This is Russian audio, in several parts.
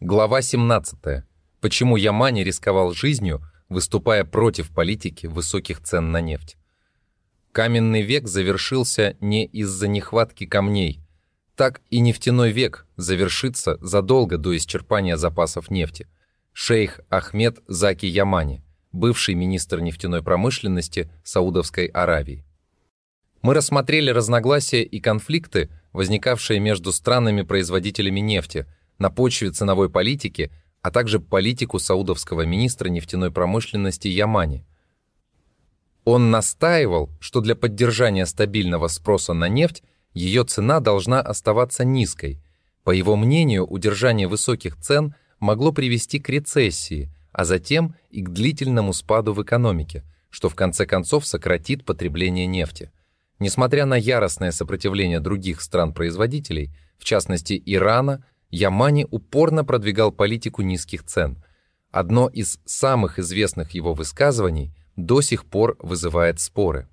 Глава 17. Почему Ямани рисковал жизнью, выступая против политики высоких цен на нефть? Каменный век завершился не из-за нехватки камней. Так и нефтяной век завершится задолго до исчерпания запасов нефти. Шейх Ахмед Заки Ямани, бывший министр нефтяной промышленности Саудовской Аравии. Мы рассмотрели разногласия и конфликты, возникавшие между странами-производителями нефти – на почве ценовой политики, а также политику саудовского министра нефтяной промышленности Ямани. Он настаивал, что для поддержания стабильного спроса на нефть ее цена должна оставаться низкой. По его мнению, удержание высоких цен могло привести к рецессии, а затем и к длительному спаду в экономике, что в конце концов сократит потребление нефти. Несмотря на яростное сопротивление других стран-производителей, в частности Ирана, Ямани упорно продвигал политику низких цен. Одно из самых известных его высказываний до сих пор вызывает споры.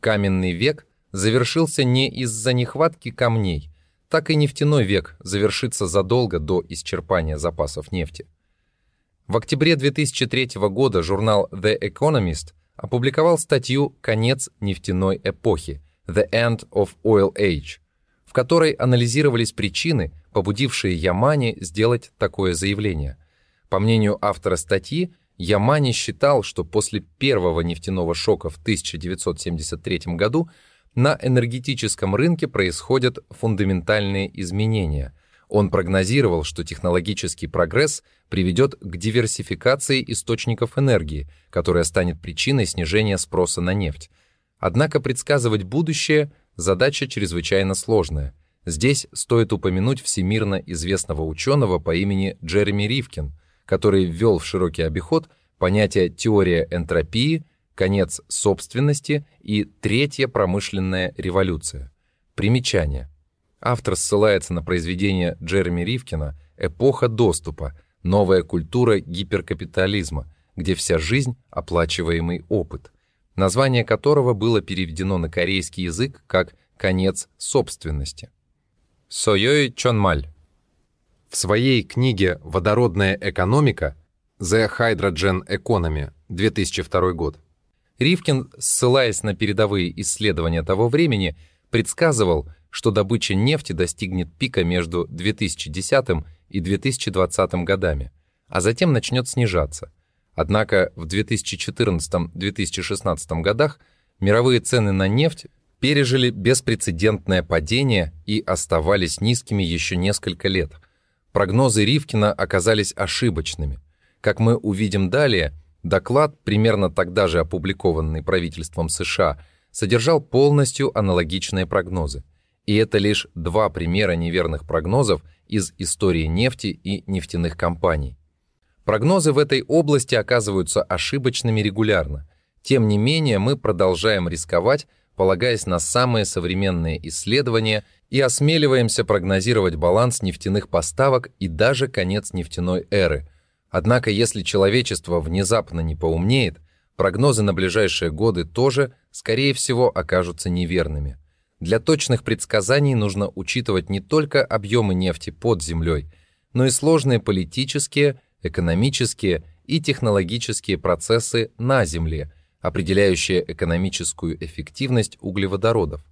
Каменный век завершился не из-за нехватки камней, так и нефтяной век завершится задолго до исчерпания запасов нефти. В октябре 2003 года журнал The Economist опубликовал статью «Конец нефтяной эпохи» «The End of Oil Age», которой анализировались причины, побудившие Ямани сделать такое заявление. По мнению автора статьи, Ямани считал, что после первого нефтяного шока в 1973 году на энергетическом рынке происходят фундаментальные изменения. Он прогнозировал, что технологический прогресс приведет к диверсификации источников энергии, которая станет причиной снижения спроса на нефть. Однако предсказывать будущее – задача чрезвычайно сложная – Здесь стоит упомянуть всемирно известного ученого по имени Джереми Ривкин, который ввел в широкий обиход понятия теория энтропии, конец собственности и третья промышленная революция. Примечание. Автор ссылается на произведение Джереми Ривкина «Эпоха доступа. Новая культура гиперкапитализма», где вся жизнь – оплачиваемый опыт, название которого было переведено на корейский язык как «конец собственности». Сойой Чонмаль. В своей книге «Водородная экономика» The Hydrogen Economy, 2002 год, Ривкин, ссылаясь на передовые исследования того времени, предсказывал, что добыча нефти достигнет пика между 2010 и 2020 годами, а затем начнет снижаться. Однако в 2014-2016 годах мировые цены на нефть пережили беспрецедентное падение и оставались низкими еще несколько лет. Прогнозы Ривкина оказались ошибочными. Как мы увидим далее, доклад, примерно тогда же опубликованный правительством США, содержал полностью аналогичные прогнозы. И это лишь два примера неверных прогнозов из истории нефти и нефтяных компаний. Прогнозы в этой области оказываются ошибочными регулярно. Тем не менее, мы продолжаем рисковать, полагаясь на самые современные исследования и осмеливаемся прогнозировать баланс нефтяных поставок и даже конец нефтяной эры. Однако, если человечество внезапно не поумнеет, прогнозы на ближайшие годы тоже, скорее всего, окажутся неверными. Для точных предсказаний нужно учитывать не только объемы нефти под землей, но и сложные политические, экономические и технологические процессы на Земле – определяющее экономическую эффективность углеводородов.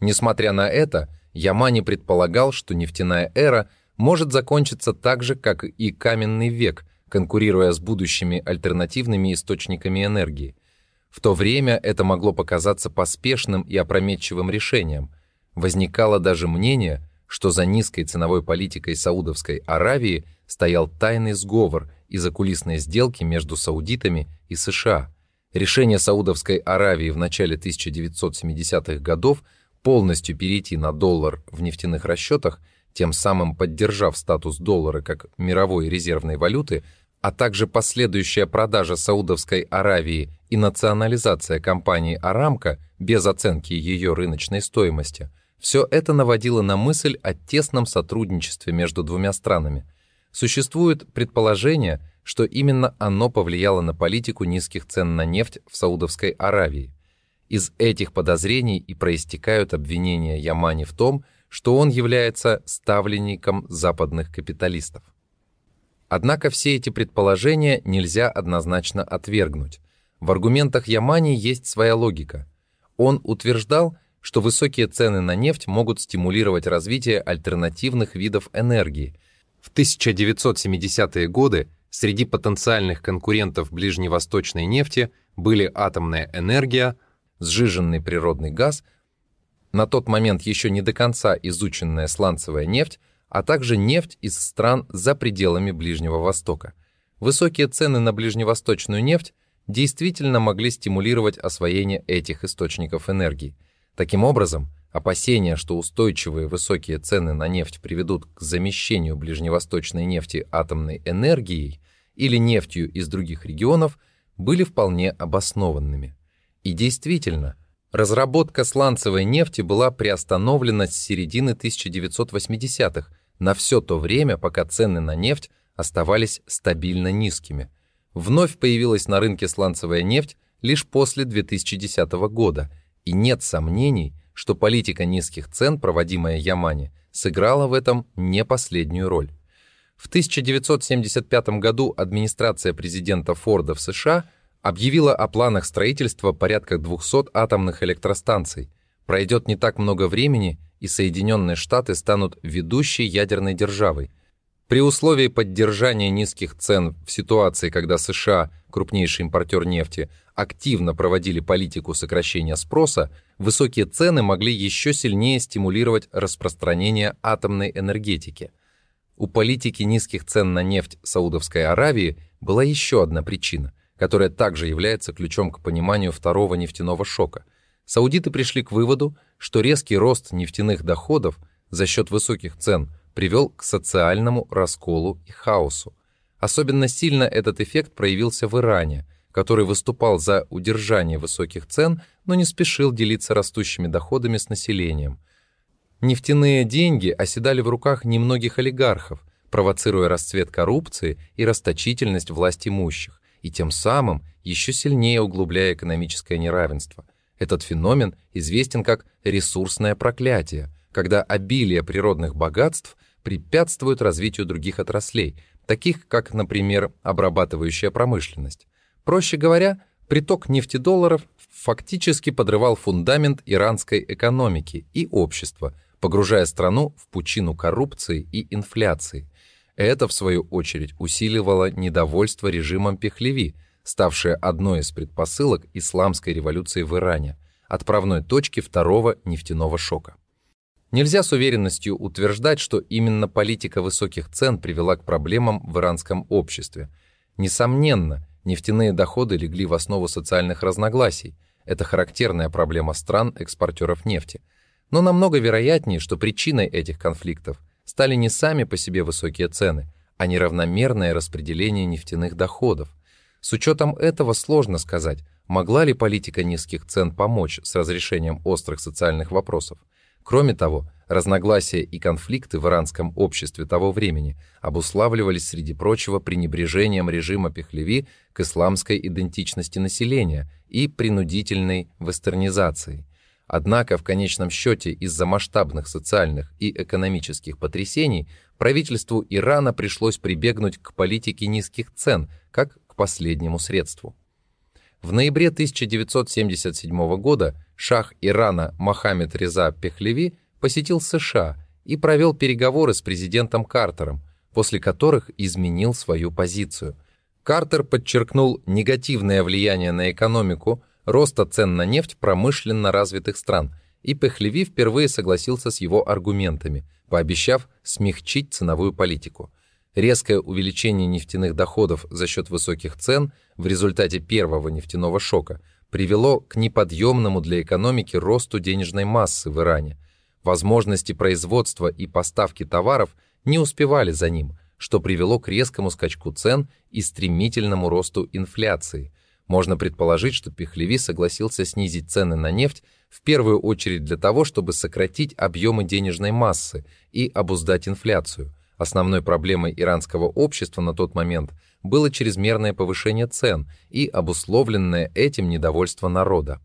Несмотря на это, Ямани предполагал, что нефтяная эра может закончиться так же, как и каменный век, конкурируя с будущими альтернативными источниками энергии. В то время это могло показаться поспешным и опрометчивым решением. Возникало даже мнение, что за низкой ценовой политикой Саудовской Аравии стоял тайный сговор и закулисные сделки между саудитами и США – Решение Саудовской Аравии в начале 1970-х годов полностью перейти на доллар в нефтяных расчетах, тем самым поддержав статус доллара как мировой резервной валюты, а также последующая продажа Саудовской Аравии и национализация компании «Арамко» без оценки ее рыночной стоимости, все это наводило на мысль о тесном сотрудничестве между двумя странами. Существует предположение – что именно оно повлияло на политику низких цен на нефть в Саудовской Аравии. Из этих подозрений и проистекают обвинения Ямани в том, что он является ставленником западных капиталистов. Однако все эти предположения нельзя однозначно отвергнуть. В аргументах Ямани есть своя логика. Он утверждал, что высокие цены на нефть могут стимулировать развитие альтернативных видов энергии. В 1970-е годы среди потенциальных конкурентов ближневосточной нефти были атомная энергия, сжиженный природный газ, на тот момент еще не до конца изученная сланцевая нефть, а также нефть из стран за пределами Ближнего Востока. Высокие цены на ближневосточную нефть действительно могли стимулировать освоение этих источников энергии. Таким образом, опасения, что устойчивые высокие цены на нефть приведут к замещению ближневосточной нефти атомной энергией или нефтью из других регионов, были вполне обоснованными. И действительно, разработка сланцевой нефти была приостановлена с середины 1980-х на все то время, пока цены на нефть оставались стабильно низкими. Вновь появилась на рынке сланцевая нефть лишь после 2010 года – и нет сомнений, что политика низких цен, проводимая Ямани, сыграла в этом не последнюю роль. В 1975 году администрация президента Форда в США объявила о планах строительства порядка 200 атомных электростанций. Пройдет не так много времени, и Соединенные Штаты станут ведущей ядерной державой. При условии поддержания низких цен в ситуации, когда США, крупнейший импортер нефти, активно проводили политику сокращения спроса, высокие цены могли еще сильнее стимулировать распространение атомной энергетики. У политики низких цен на нефть Саудовской Аравии была еще одна причина, которая также является ключом к пониманию второго нефтяного шока. Саудиты пришли к выводу, что резкий рост нефтяных доходов за счет высоких цен привел к социальному расколу и хаосу. Особенно сильно этот эффект проявился в Иране – который выступал за удержание высоких цен, но не спешил делиться растущими доходами с населением. Нефтяные деньги оседали в руках немногих олигархов, провоцируя расцвет коррупции и расточительность власть имущих, и тем самым еще сильнее углубляя экономическое неравенство. Этот феномен известен как ресурсное проклятие, когда обилие природных богатств препятствует развитию других отраслей, таких как, например, обрабатывающая промышленность. Проще говоря, приток нефтедолларов фактически подрывал фундамент иранской экономики и общества, погружая страну в пучину коррупции и инфляции. Это, в свою очередь, усиливало недовольство режимом Пехлеви, ставшее одной из предпосылок исламской революции в Иране, отправной точки второго нефтяного шока. Нельзя с уверенностью утверждать, что именно политика высоких цен привела к проблемам в иранском обществе. Несомненно, Нефтяные доходы легли в основу социальных разногласий. Это характерная проблема стран, экспортеров нефти. Но намного вероятнее, что причиной этих конфликтов стали не сами по себе высокие цены, а неравномерное распределение нефтяных доходов. С учетом этого сложно сказать, могла ли политика низких цен помочь с разрешением острых социальных вопросов. Кроме того, разногласия и конфликты в иранском обществе того времени обуславливались, среди прочего, пренебрежением режима Пехлеви к исламской идентичности населения и принудительной вестернизацией. Однако в конечном счете из-за масштабных социальных и экономических потрясений правительству Ирана пришлось прибегнуть к политике низких цен как к последнему средству. В ноябре 1977 года шах Ирана Мохаммед Реза Пехлеви посетил США и провел переговоры с президентом Картером, после которых изменил свою позицию. Картер подчеркнул негативное влияние на экономику роста цен на нефть промышленно развитых стран, и Пехлеви впервые согласился с его аргументами, пообещав смягчить ценовую политику – Резкое увеличение нефтяных доходов за счет высоких цен в результате первого нефтяного шока привело к неподъемному для экономики росту денежной массы в Иране. Возможности производства и поставки товаров не успевали за ним, что привело к резкому скачку цен и стремительному росту инфляции. Можно предположить, что Пехлеви согласился снизить цены на нефть в первую очередь для того, чтобы сократить объемы денежной массы и обуздать инфляцию – Основной проблемой иранского общества на тот момент было чрезмерное повышение цен и обусловленное этим недовольство народа.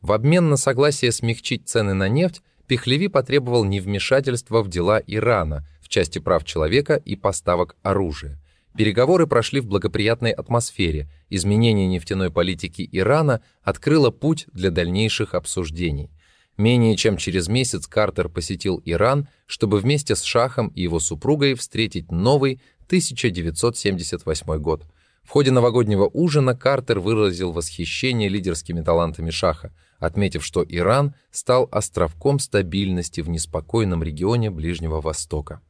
В обмен на согласие смягчить цены на нефть, Пехлеви потребовал невмешательства в дела Ирана, в части прав человека и поставок оружия. Переговоры прошли в благоприятной атмосфере. Изменение нефтяной политики Ирана открыло путь для дальнейших обсуждений. Менее чем через месяц Картер посетил Иран, чтобы вместе с Шахом и его супругой встретить новый 1978 год. В ходе новогоднего ужина Картер выразил восхищение лидерскими талантами Шаха, отметив, что Иран стал островком стабильности в неспокойном регионе Ближнего Востока.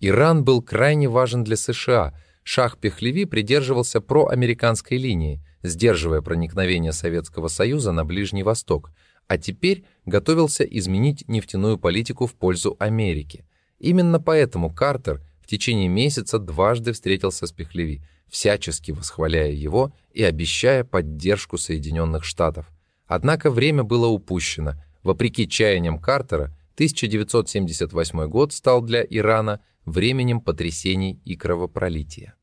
Иран был крайне важен для США – Шах Пехлеви придерживался проамериканской линии, сдерживая проникновение Советского Союза на Ближний Восток, а теперь готовился изменить нефтяную политику в пользу Америки. Именно поэтому Картер в течение месяца дважды встретился с Пехлеви, всячески восхваляя его и обещая поддержку Соединенных Штатов. Однако время было упущено. Вопреки чаяниям Картера, 1978 год стал для Ирана временем потрясений и кровопролития.